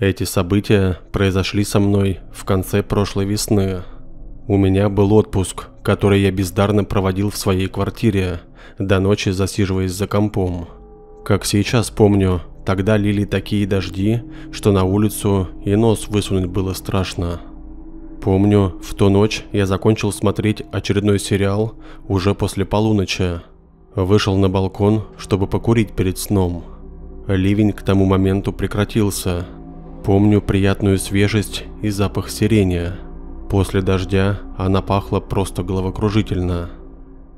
Эти события произошли со мной в конце прошлой весны. У меня был отпуск, который я бездарно проводил в своей квартире, до ночи засиживаясь за компом. Как сейчас помню, тогда лили такие дожди, что на улицу и нос высунуть было страшно. Помню, в ту ночь я закончил смотреть очередной сериал уже после полуночи. Вышел на балкон, чтобы покурить перед сном. Ливень к тому моменту прекратился – Помню приятную свежесть и запах сирени. После дождя она пахла просто головокружительно.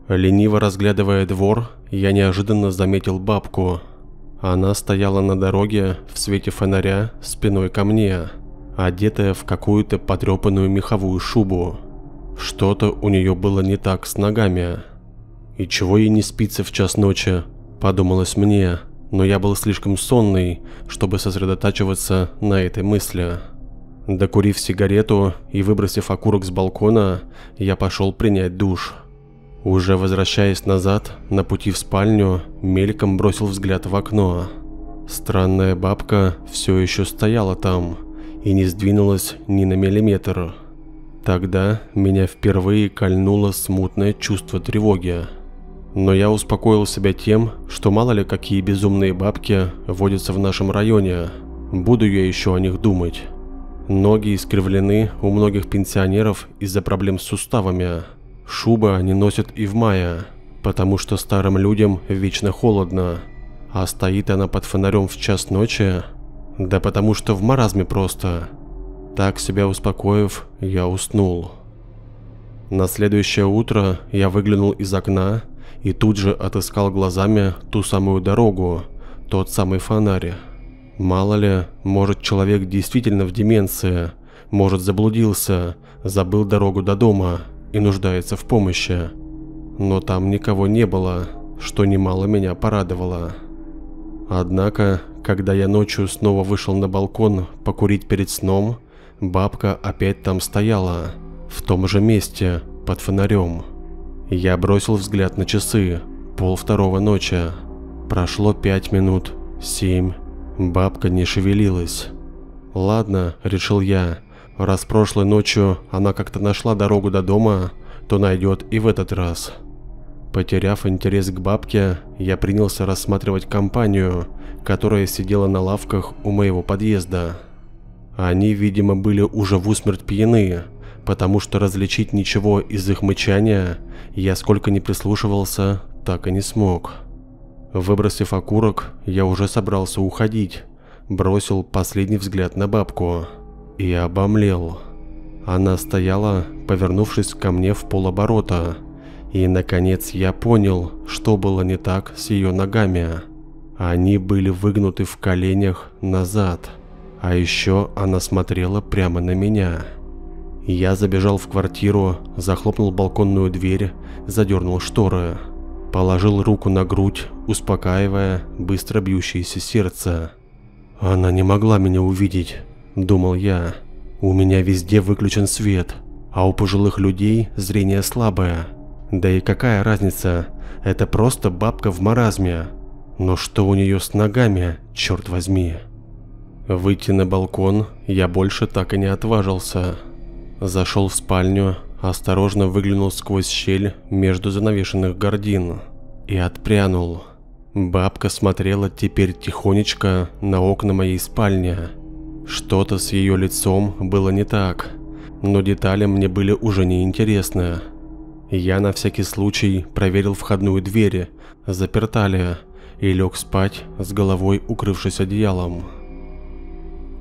Лениво разглядывая двор, я неожиданно заметил бабку. Она стояла на дороге в свете фонаря спиной ко мне, одетая в какую-то потрепанную меховую шубу. Что-то у нее было не так с ногами. И чего ей не спится в час ночи, подумалось мне но я был слишком сонный, чтобы сосредотачиваться на этой мысли. Докурив сигарету и выбросив окурок с балкона, я пошел принять душ. Уже возвращаясь назад, на пути в спальню, мельком бросил взгляд в окно. Странная бабка все еще стояла там и не сдвинулась ни на миллиметр. Тогда меня впервые кольнуло смутное чувство тревоги. Но я успокоил себя тем, что мало ли какие безумные бабки водятся в нашем районе. Буду я еще о них думать. Ноги искривлены у многих пенсионеров из-за проблем с суставами. Шубы они носят и в мае, потому что старым людям вечно холодно. А стоит она под фонарем в час ночи, да потому что в маразме просто. Так себя успокоив, я уснул. На следующее утро я выглянул из окна и тут же отыскал глазами ту самую дорогу, тот самый фонарь. Мало ли, может человек действительно в деменции, может заблудился, забыл дорогу до дома и нуждается в помощи. Но там никого не было, что немало меня порадовало. Однако, когда я ночью снова вышел на балкон покурить перед сном, бабка опять там стояла, в том же месте, под фонарем. Я бросил взгляд на часы. Пол второго ночи. Прошло пять минут, семь. Бабка не шевелилась. Ладно, решил я. Раз прошлой ночью она как-то нашла дорогу до дома, то найдет и в этот раз. Потеряв интерес к бабке, я принялся рассматривать компанию, которая сидела на лавках у моего подъезда. Они, видимо, были уже в усмерть пьяны, потому что различить ничего из их мычания я сколько не прислушивался, так и не смог. Выбросив окурок, я уже собрался уходить, бросил последний взгляд на бабку и обомлел. Она стояла, повернувшись ко мне в полоборота, и наконец я понял, что было не так с ее ногами. Они были выгнуты в коленях назад, а еще она смотрела прямо на меня. Я забежал в квартиру, захлопнул балконную дверь, задернул шторы. Положил руку на грудь, успокаивая быстро бьющееся сердце. «Она не могла меня увидеть», – думал я. «У меня везде выключен свет, а у пожилых людей зрение слабое. Да и какая разница, это просто бабка в маразме. Но что у нее с ногами, черт возьми?» Выйти на балкон я больше так и не отважился. Зашел в спальню, осторожно выглянул сквозь щель между занавешенных гордин и отпрянул. Бабка смотрела теперь тихонечко на окна моей спальни. Что-то с ее лицом было не так, но детали мне были уже не интересны. Я на всякий случай проверил входную дверь, заперта ли, и лег спать с головой укрывшись одеялом.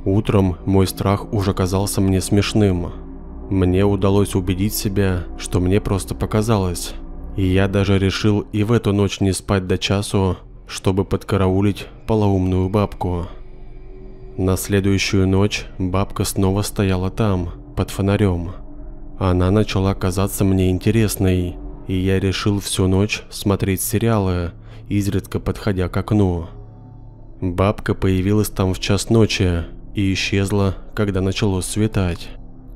Утром мой страх уже казался мне смешным. Мне удалось убедить себя, что мне просто показалось. И я даже решил и в эту ночь не спать до часу, чтобы подкараулить полоумную бабку. На следующую ночь бабка снова стояла там, под фонарем. Она начала казаться мне интересной, и я решил всю ночь смотреть сериалы, изредка подходя к окну. Бабка появилась там в час ночи и исчезла, когда начало светать.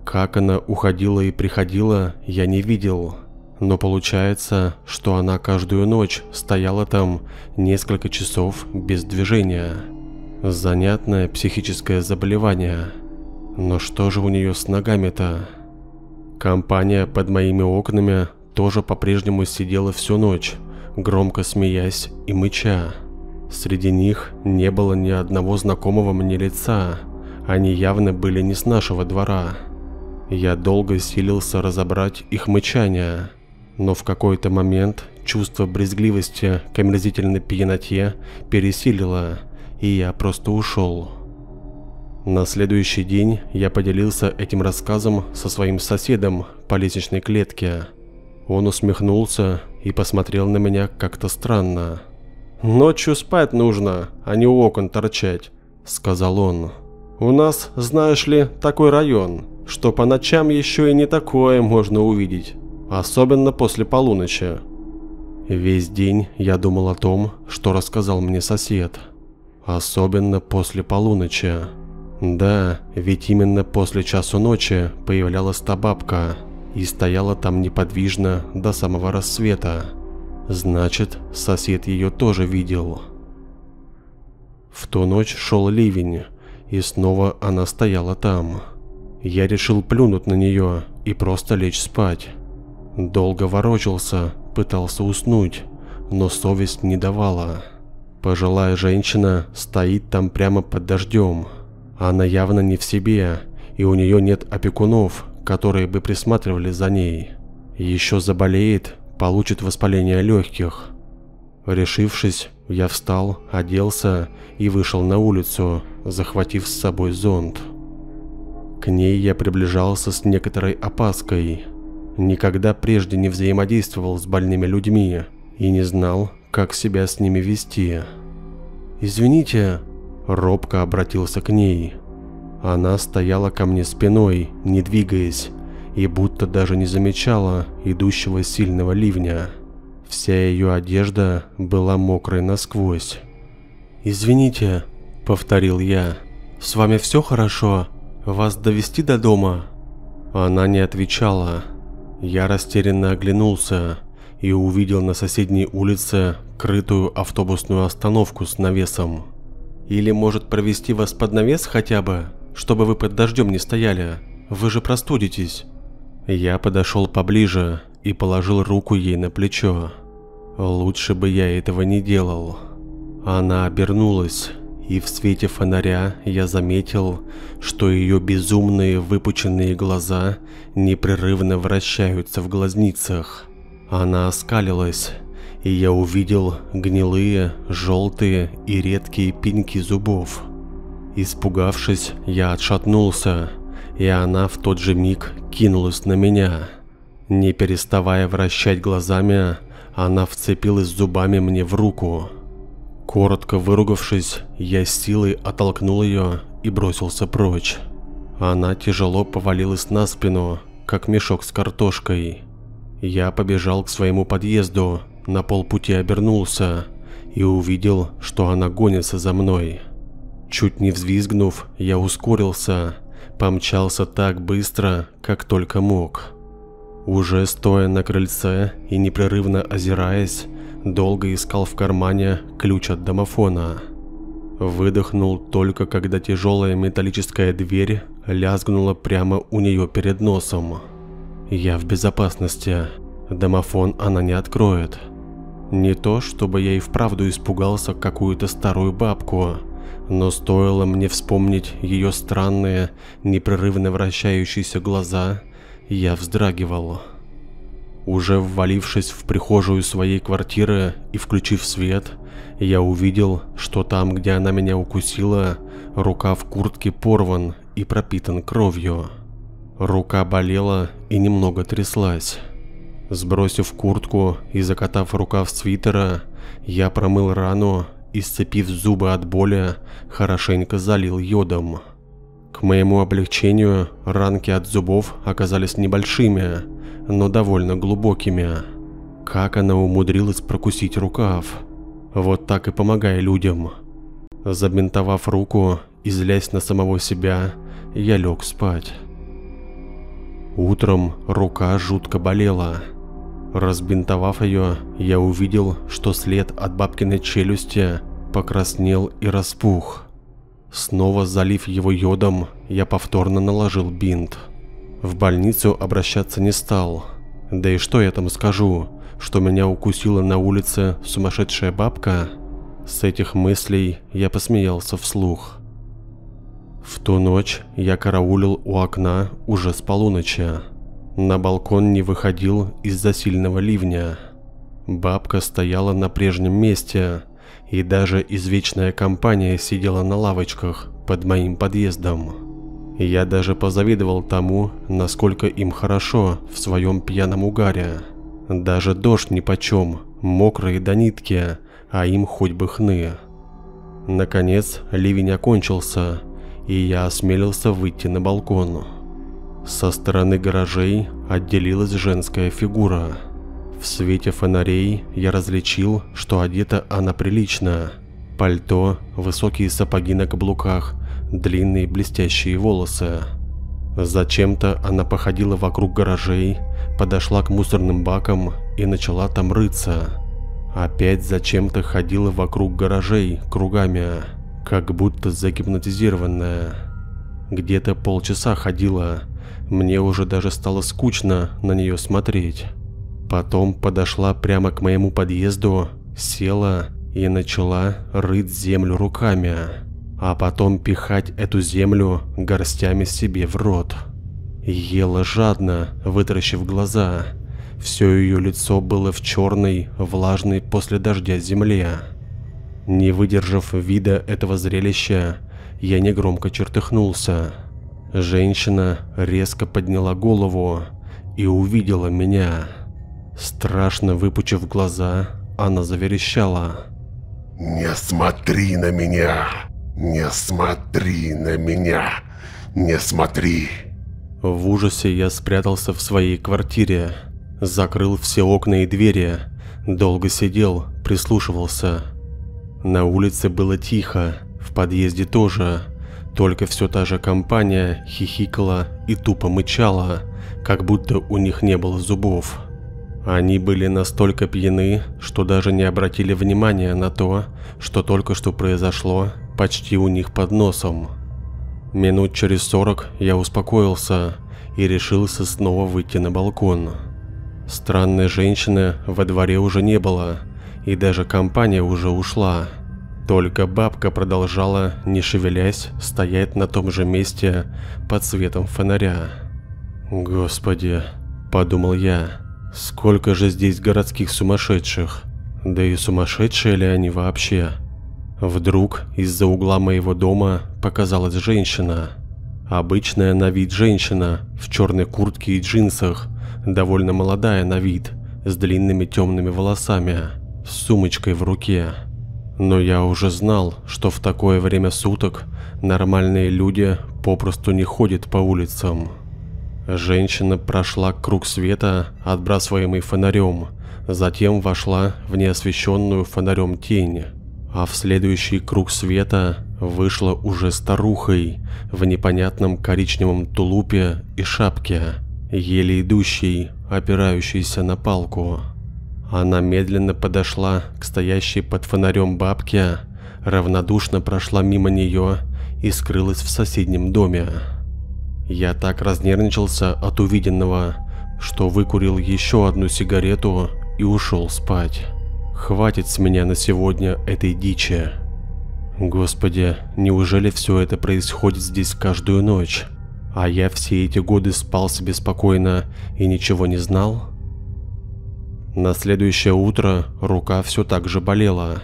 Как она уходила и приходила, я не видел. Но получается, что она каждую ночь стояла там несколько часов без движения. Занятное психическое заболевание. Но что же у нее с ногами-то? Компания под моими окнами тоже по-прежнему сидела всю ночь, громко смеясь и мыча. Среди них не было ни одного знакомого мне лица, они явно были не с нашего двора. Я долго силился разобрать их мычание, но в какой-то момент чувство брезгливости к омерзительной пьяноте пересилило, и я просто ушел. На следующий день я поделился этим рассказом со своим соседом по лестничной клетке. Он усмехнулся и посмотрел на меня как-то странно. «Ночью спать нужно, а не у окон торчать», — сказал он. «У нас, знаешь ли, такой район, что по ночам еще и не такое можно увидеть, особенно после полуночи». Весь день я думал о том, что рассказал мне сосед, особенно после полуночи. Да, ведь именно после часу ночи появлялась та бабка и стояла там неподвижно до самого рассвета. Значит, сосед ее тоже видел. В ту ночь шел ливень, и снова она стояла там. Я решил плюнуть на нее и просто лечь спать. Долго ворочался, пытался уснуть, но совесть не давала. Пожилая женщина стоит там прямо под дождем, она явно не в себе, и у нее нет опекунов, которые бы присматривали за ней. Еще заболеет, получит воспаление легких. Решившись, я встал, оделся и вышел на улицу, захватив с собой зонт. К ней я приближался с некоторой опаской. Никогда прежде не взаимодействовал с больными людьми и не знал, как себя с ними вести. «Извините», Робко обратился к ней. Она стояла ко мне спиной, не двигаясь, и будто даже не замечала идущего сильного ливня. Вся ее одежда была мокрой насквозь. «Извините», — повторил я, — «с вами все хорошо? Вас довести до дома?» Она не отвечала. Я растерянно оглянулся и увидел на соседней улице крытую автобусную остановку с навесом. Или может провести вас под навес хотя бы, чтобы вы под дождем не стояли? Вы же простудитесь. Я подошел поближе и положил руку ей на плечо. Лучше бы я этого не делал. Она обернулась, и в свете фонаря я заметил, что ее безумные выпученные глаза непрерывно вращаются в глазницах. Она оскалилась, и я увидел гнилые, желтые и редкие пеньки зубов. Испугавшись, я отшатнулся, и она в тот же миг кинулась на меня. Не переставая вращать глазами, она вцепилась зубами мне в руку. Коротко выругавшись, я силой оттолкнул ее и бросился прочь. Она тяжело повалилась на спину, как мешок с картошкой. Я побежал к своему подъезду, на полпути обернулся и увидел, что она гонится за мной. Чуть не взвизгнув, я ускорился, помчался так быстро, как только мог. Уже стоя на крыльце и непрерывно озираясь, долго искал в кармане ключ от домофона. Выдохнул только когда тяжелая металлическая дверь лязгнула прямо у нее перед носом. Я в безопасности. Домофон она не откроет. Не то, чтобы я и вправду испугался какую-то старую бабку, но стоило мне вспомнить ее странные, непрерывно вращающиеся глаза, я вздрагивал. Уже ввалившись в прихожую своей квартиры и включив свет, я увидел, что там, где она меня укусила, рука в куртке порван и пропитан кровью. Рука болела и немного тряслась. Сбросив куртку и закатав рукав свитера, я промыл рану и, сцепив зубы от боли, хорошенько залил йодом. К моему облегчению, ранки от зубов оказались небольшими, но довольно глубокими. Как она умудрилась прокусить рукав? Вот так и помогая людям. Забинтовав руку и злясь на самого себя, я лег спать. Утром рука жутко болела. Разбинтовав ее, я увидел, что след от бабкиной челюсти покраснел и распух. Снова залив его йодом, я повторно наложил бинт. В больницу обращаться не стал. Да и что я там скажу, что меня укусила на улице сумасшедшая бабка? С этих мыслей я посмеялся вслух. В ту ночь я караулил у окна уже с полуночи. На балкон не выходил из-за сильного ливня. Бабка стояла на прежнем месте, и даже извечная компания сидела на лавочках под моим подъездом. Я даже позавидовал тому, насколько им хорошо в своем пьяном угаре. Даже дождь нипочем, мокрые до нитки, а им хоть бы хны. Наконец ливень окончился, и я осмелился выйти на балкон. Со стороны гаражей отделилась женская фигура. В свете фонарей я различил, что одета она прилично. Пальто, высокие сапоги на каблуках, длинные блестящие волосы. Зачем-то она походила вокруг гаражей, подошла к мусорным бакам и начала там рыться. Опять зачем-то ходила вокруг гаражей кругами, как будто загипнотизированная. Где-то полчаса ходила, мне уже даже стало скучно на нее смотреть. Потом подошла прямо к моему подъезду, села и начала рыть землю руками, а потом пихать эту землю горстями себе в рот. Ела жадно, вытаращив глаза. Все ее лицо было в черной, влажной после дождя земле. Не выдержав вида этого зрелища, я негромко чертыхнулся. Женщина резко подняла голову и увидела меня. Страшно выпучив глаза, она заверещала. «Не смотри на меня! Не смотри на меня! Не смотри!» В ужасе я спрятался в своей квартире, закрыл все окна и двери, долго сидел, прислушивался. На улице было тихо, в подъезде тоже, только все та же компания хихикала и тупо мычала, как будто у них не было зубов. Они были настолько пьяны, что даже не обратили внимания на то, что только что произошло почти у них под носом. Минут через сорок я успокоился и решился снова выйти на балкон. Странной женщины во дворе уже не было, и даже компания уже ушла. Только бабка продолжала, не шевелясь, стоять на том же месте под светом фонаря. «Господи», – подумал я, – «сколько же здесь городских сумасшедших? Да и сумасшедшие ли они вообще?» Вдруг из-за угла моего дома показалась женщина. Обычная на вид женщина в черной куртке и джинсах, довольно молодая на вид, с длинными темными волосами, с сумочкой в руке. Но я уже знал, что в такое время суток нормальные люди попросту не ходят по улицам. Женщина прошла круг света, отбрасываемый фонарем, затем вошла в неосвещенную фонарем тень, а в следующий круг света вышла уже старухой в непонятном коричневом тулупе и шапке, еле идущей, опирающейся на палку. Она медленно подошла к стоящей под фонарем бабке, равнодушно прошла мимо нее и скрылась в соседнем доме. Я так разнервничался от увиденного, что выкурил еще одну сигарету и ушел спать. Хватит с меня на сегодня этой дичи. Господи, неужели все это происходит здесь каждую ночь? А я все эти годы спал себе спокойно и ничего не знал? На следующее утро рука все так же болела.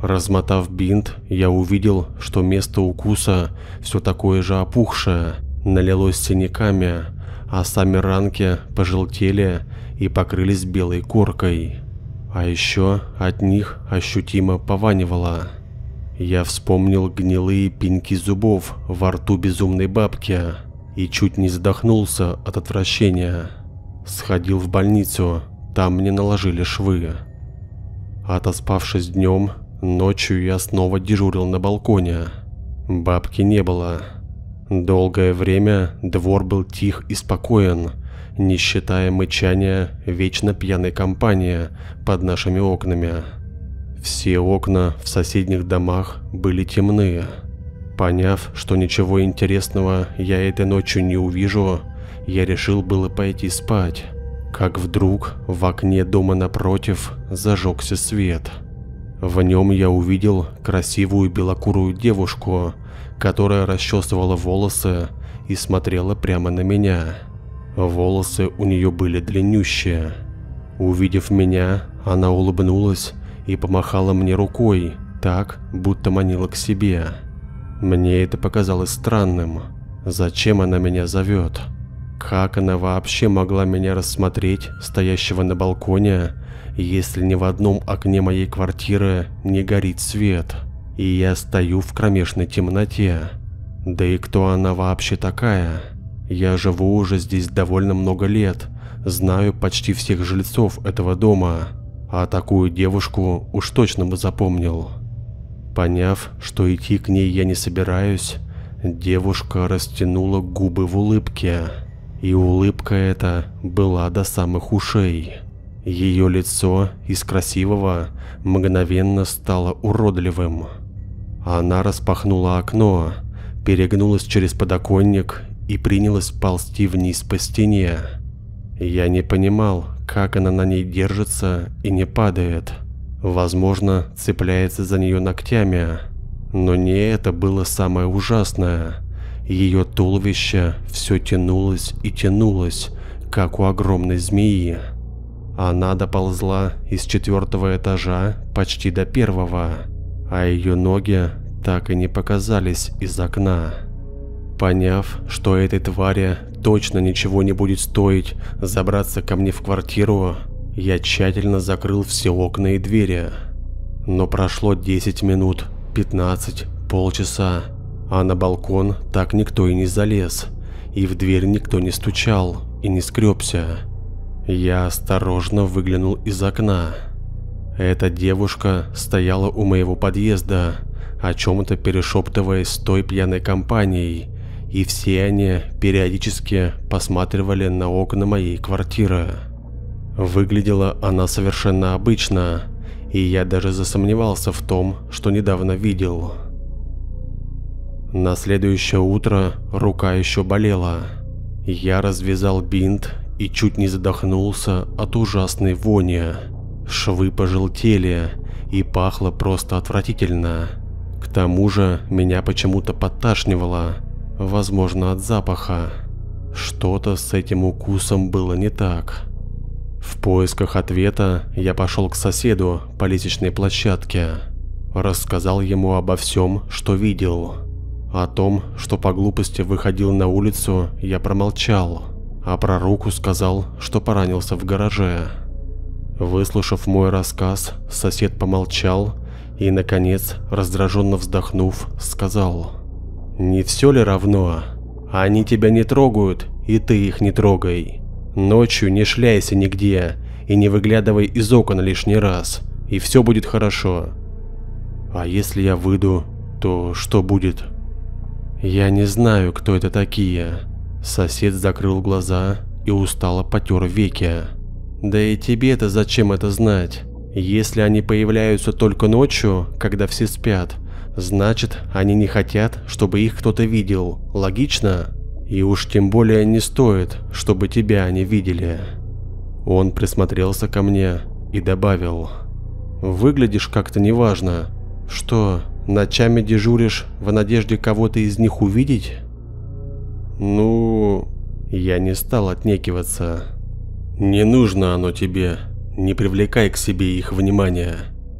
Размотав бинт, я увидел, что место укуса все такое же опухшее, налилось синяками, а сами ранки пожелтели и покрылись белой коркой. А еще от них ощутимо пованивало. Я вспомнил гнилые пеньки зубов во рту безумной бабки и чуть не задохнулся от отвращения. Сходил в больницу, там мне наложили швы. Отоспавшись днем, ночью я снова дежурил на балконе. Бабки не было. Долгое время двор был тих и спокоен, не считая мычания вечно пьяной компании под нашими окнами. Все окна в соседних домах были темные. Поняв, что ничего интересного я этой ночью не увижу, я решил было пойти спать, как вдруг в окне дома напротив зажегся свет. В нем я увидел красивую белокурую девушку, которая расчесывала волосы и смотрела прямо на меня. Волосы у нее были длиннющие. Увидев меня, она улыбнулась и помахала мне рукой, так, будто манила к себе. Мне это показалось странным. Зачем она меня зовет? Как она вообще могла меня рассмотреть, стоящего на балконе, если ни в одном окне моей квартиры не горит свет, и я стою в кромешной темноте? Да и кто она вообще такая? Я живу уже здесь довольно много лет, знаю почти всех жильцов этого дома, а такую девушку уж точно бы запомнил. Поняв, что идти к ней я не собираюсь, девушка растянула губы в улыбке. И улыбка эта была до самых ушей. Ее лицо из красивого мгновенно стало уродливым. Она распахнула окно, перегнулась через подоконник и принялась ползти вниз по стене. Я не понимал, как она на ней держится и не падает. Возможно, цепляется за нее ногтями. Но не это было самое ужасное. Ее туловище все тянулось и тянулось, как у огромной змеи. Она доползла из четвертого этажа почти до первого, а ее ноги так и не показались из окна. Поняв, что этой твари точно ничего не будет стоить забраться ко мне в квартиру, я тщательно закрыл все окна и двери. Но прошло 10 минут, 15, полчаса, а на балкон так никто и не залез, и в дверь никто не стучал и не скребся. Я осторожно выглянул из окна. Эта девушка стояла у моего подъезда, о чем-то перешептываясь с той пьяной компанией, и все они периодически посматривали на окна моей квартиры. Выглядела она совершенно обычно, и я даже засомневался в том, что недавно видел. На следующее утро рука еще болела. Я развязал бинт и чуть не задохнулся от ужасной вони. Швы пожелтели и пахло просто отвратительно. К тому же меня почему-то подташнивало, возможно от запаха. Что-то с этим укусом было не так. В поисках ответа я пошел к соседу по лестничной площадке. Рассказал ему обо всем, что видел. О том, что по глупости выходил на улицу, я промолчал, а про руку сказал, что поранился в гараже. Выслушав мой рассказ, сосед помолчал и, наконец, раздраженно вздохнув, сказал «Не все ли равно? Они тебя не трогают, и ты их не трогай. Ночью не шляйся нигде и не выглядывай из окон лишний раз, и все будет хорошо. А если я выйду, то что будет? Я не знаю, кто это такие. Сосед закрыл глаза и устало потер веки. Да и тебе-то зачем это знать? Если они появляются только ночью, когда все спят, значит они не хотят, чтобы их кто-то видел. Логично? И уж тем более не стоит, чтобы тебя они видели. Он присмотрелся ко мне и добавил. Выглядишь как-то неважно. Что, ночами дежуришь в надежде кого-то из них увидеть? Ну, я не стал отнекиваться. Не нужно оно тебе. Не привлекай к себе их внимания.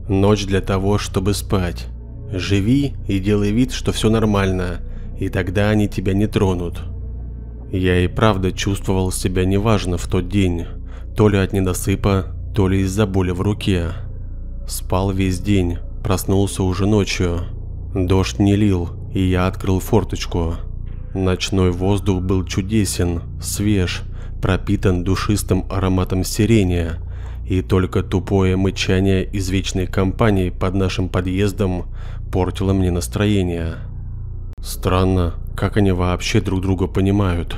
Ночь для того, чтобы спать. Живи и делай вид, что все нормально, и тогда они тебя не тронут. Я и правда чувствовал себя неважно в тот день, то ли от недосыпа, то ли из-за боли в руке. Спал весь день, проснулся уже ночью. Дождь не лил, и я открыл форточку. Ночной воздух был чудесен, свеж, пропитан душистым ароматом сирени, и только тупое мычание из вечной компании под нашим подъездом портило мне настроение. Странно, как они вообще друг друга понимают,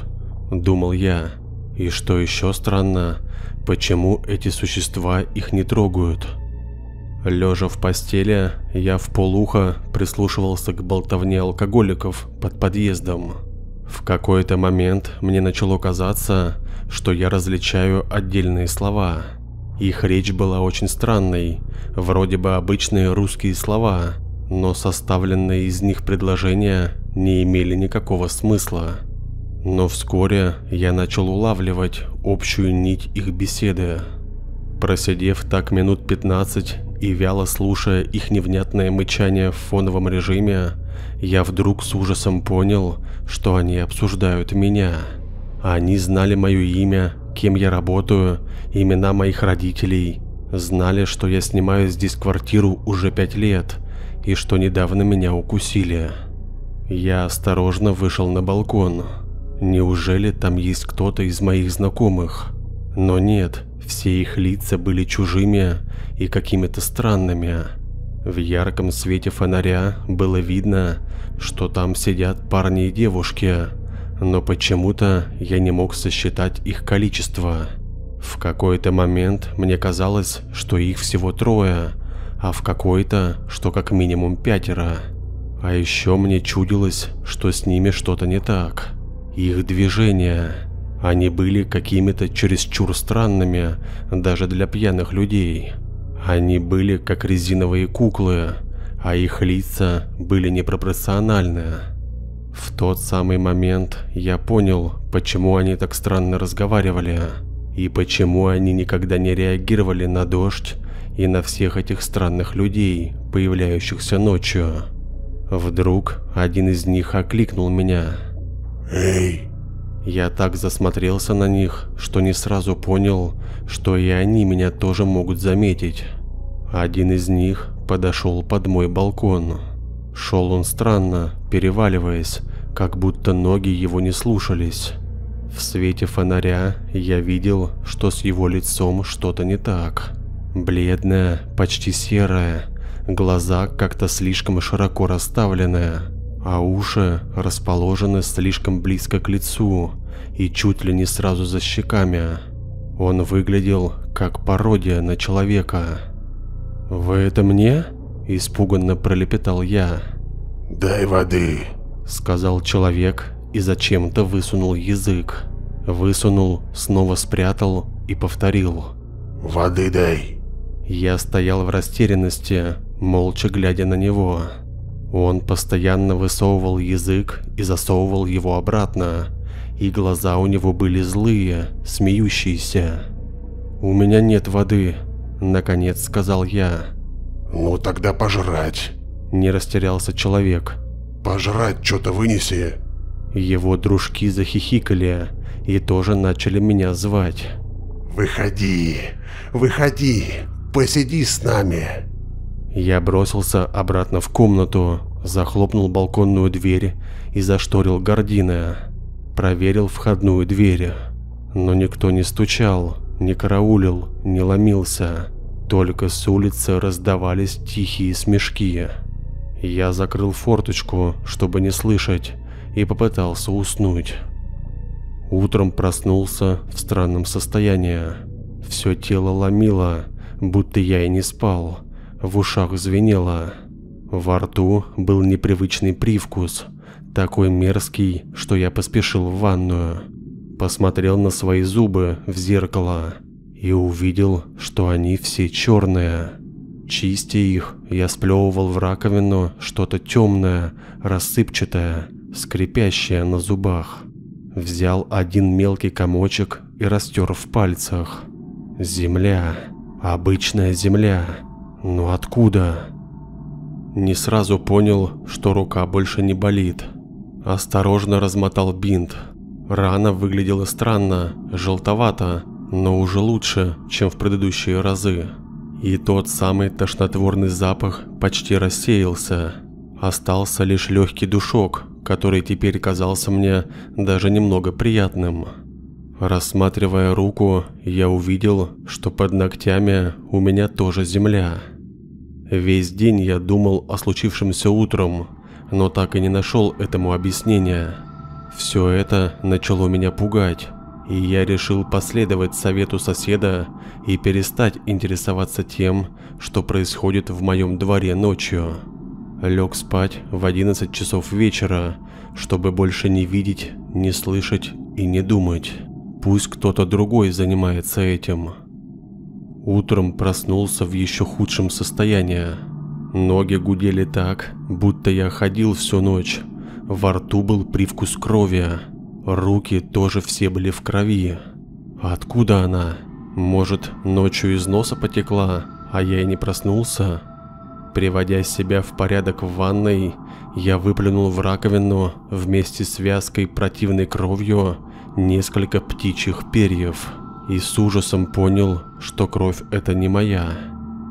думал я. И что еще странно, почему эти существа их не трогают? Лежа в постели, я в полухо прислушивался к болтовне алкоголиков под подъездом. В какой-то момент мне начало казаться, что я различаю отдельные слова. Их речь была очень странной, вроде бы обычные русские слова, но составленные из них предложения не имели никакого смысла. Но вскоре я начал улавливать общую нить их беседы. Просидев так минут 15 и вяло слушая их невнятное мычание в фоновом режиме, я вдруг с ужасом понял, что они обсуждают меня. Они знали мое имя, кем я работаю, имена моих родителей, знали, что я снимаю здесь квартиру уже пять лет и что недавно меня укусили. Я осторожно вышел на балкон. Неужели там есть кто-то из моих знакомых? Но нет, все их лица были чужими и какими-то странными. В ярком свете фонаря было видно, что там сидят парни и девушки, но почему-то я не мог сосчитать их количество. В какой-то момент мне казалось, что их всего трое, а в какой-то, что как минимум пятеро. А еще мне чудилось, что с ними что-то не так. Их движения. Они были какими-то чересчур странными даже для пьяных людей. Они были как резиновые куклы, а их лица были непропорциональны. В тот самый момент я понял, почему они так странно разговаривали, и почему они никогда не реагировали на дождь и на всех этих странных людей, появляющихся ночью. Вдруг один из них окликнул меня. «Эй!» Я так засмотрелся на них, что не сразу понял, что и они меня тоже могут заметить. Один из них подошел под мой балкон. Шел он странно, переваливаясь, как будто ноги его не слушались. В свете фонаря я видел, что с его лицом что-то не так. Бледное, почти серое, глаза как-то слишком широко расставленные, а уши расположены слишком близко к лицу и чуть ли не сразу за щеками. Он выглядел как пародия на человека. «Вы это мне?» – испуганно пролепетал я. «Дай воды», – сказал человек и зачем-то высунул язык. Высунул, снова спрятал и повторил. «Воды дай». Я стоял в растерянности, молча глядя на него. Он постоянно высовывал язык и засовывал его обратно, и глаза у него были злые, смеющиеся. «У меня нет воды», – наконец сказал я. «Ну тогда пожрать», – не растерялся человек. «Пожрать что-то вынеси». Его дружки захихикали и тоже начали меня звать. «Выходи, выходи, посиди с нами». Я бросился обратно в комнату, захлопнул балконную дверь и зашторил гардины. Проверил входную дверь. Но никто не стучал, не караулил, не ломился. Только с улицы раздавались тихие смешки. Я закрыл форточку, чтобы не слышать, и попытался уснуть. Утром проснулся в странном состоянии. Все тело ломило, будто я и не спал в ушах звенело. Во рту был непривычный привкус, такой мерзкий, что я поспешил в ванную. Посмотрел на свои зубы в зеркало и увидел, что они все черные. Чистя их, я сплевывал в раковину что-то темное, рассыпчатое, скрипящее на зубах. Взял один мелкий комочек и растер в пальцах. Земля. Обычная земля. Но откуда? Не сразу понял, что рука больше не болит. Осторожно размотал бинт. Рана выглядела странно, желтовато, но уже лучше, чем в предыдущие разы. И тот самый тошнотворный запах почти рассеялся. Остался лишь легкий душок, который теперь казался мне даже немного приятным. Рассматривая руку, я увидел, что под ногтями у меня тоже земля. Весь день я думал о случившемся утром, но так и не нашел этому объяснения. Все это начало меня пугать, и я решил последовать совету соседа и перестать интересоваться тем, что происходит в моем дворе ночью. Лег спать в 11 часов вечера, чтобы больше не видеть, не слышать и не думать. Пусть кто-то другой занимается этим. Утром проснулся в еще худшем состоянии. Ноги гудели так, будто я ходил всю ночь. Во рту был привкус крови. Руки тоже все были в крови. Откуда она? Может, ночью из носа потекла, а я и не проснулся? Приводя себя в порядок в ванной, я выплюнул в раковину вместе с вязкой противной кровью несколько птичьих перьев и с ужасом понял, что кровь это не моя.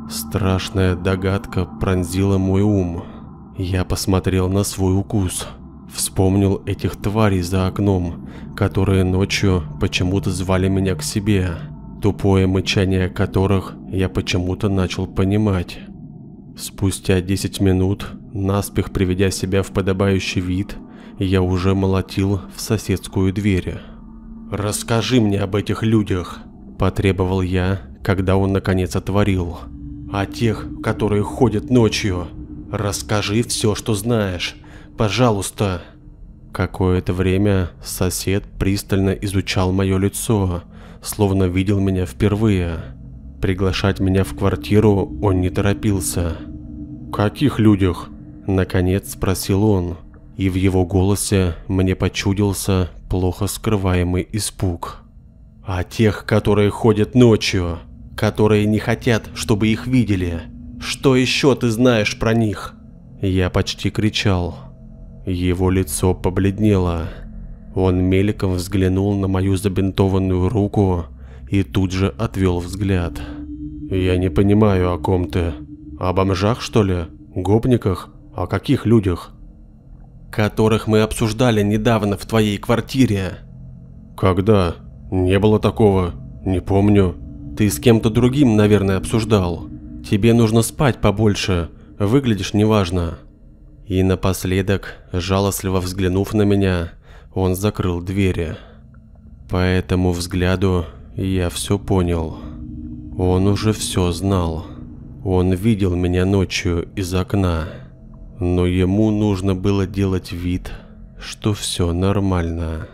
Страшная догадка пронзила мой ум. Я посмотрел на свой укус. Вспомнил этих тварей за окном, которые ночью почему-то звали меня к себе, тупое мычание которых я почему-то начал понимать. Спустя 10 минут, наспех приведя себя в подобающий вид, я уже молотил в соседскую дверь. «Расскажи мне об этих людях», – потребовал я, когда он наконец отворил. «О тех, которые ходят ночью. Расскажи все, что знаешь. Пожалуйста». Какое-то время сосед пристально изучал мое лицо, словно видел меня впервые. Приглашать меня в квартиру он не торопился. «Каких людях?» – наконец спросил он, и в его голосе мне почудился плохо скрываемый испуг. «О тех, которые ходят ночью, которые не хотят, чтобы их видели. Что еще ты знаешь про них?» Я почти кричал. Его лицо побледнело. Он мельком взглянул на мою забинтованную руку и тут же отвел взгляд. «Я не понимаю, о ком ты. О бомжах, что ли? Гопниках? О каких людях?» «Которых мы обсуждали недавно в твоей квартире». «Когда? Не было такого. Не помню. Ты с кем-то другим, наверное, обсуждал. Тебе нужно спать побольше. Выглядишь неважно». И напоследок, жалостливо взглянув на меня, он закрыл двери. По этому взгляду я все понял. Он уже все знал. Он видел меня ночью из окна. Но ему нужно было делать вид, что все нормально.